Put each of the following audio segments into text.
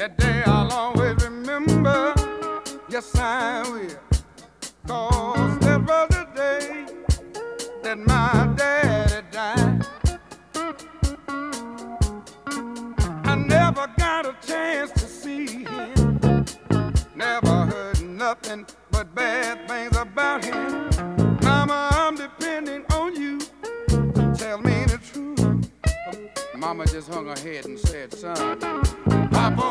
That day I'll always remember. Yes, I will. Cause there was a day that my daddy died. I never got a chance to see him. Never heard nothing but bad things about him. Mama, I'm depending on you tell me the truth. Mama just hung her head and said, son. Papa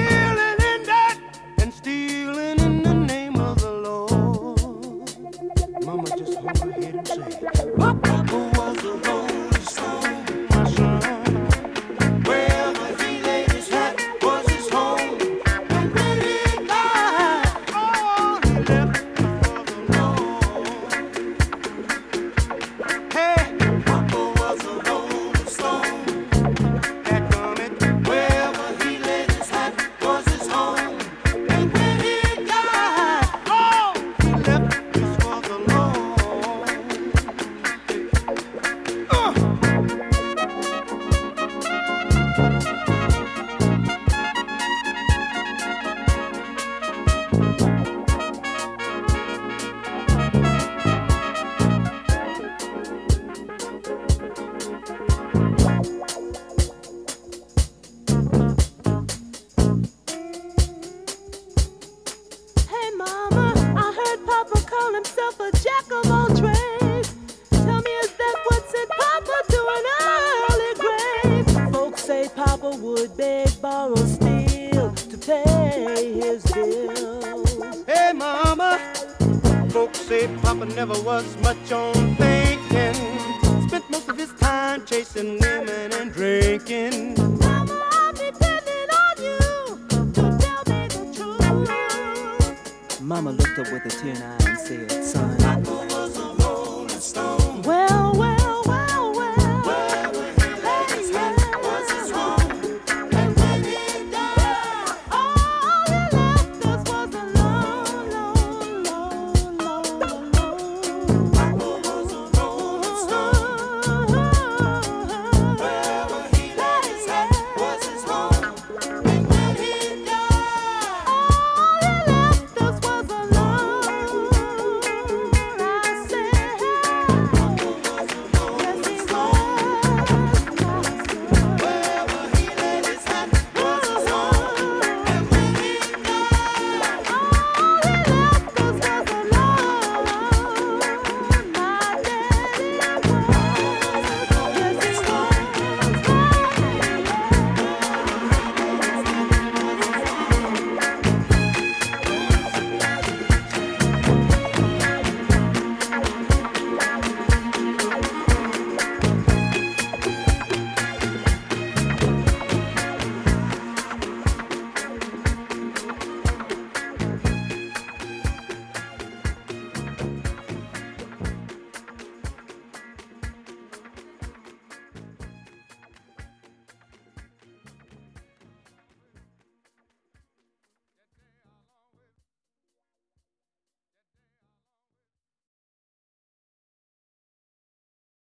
would beg, borrow, steal to pay his bills. Hey, mama, folks say Papa never was much on things.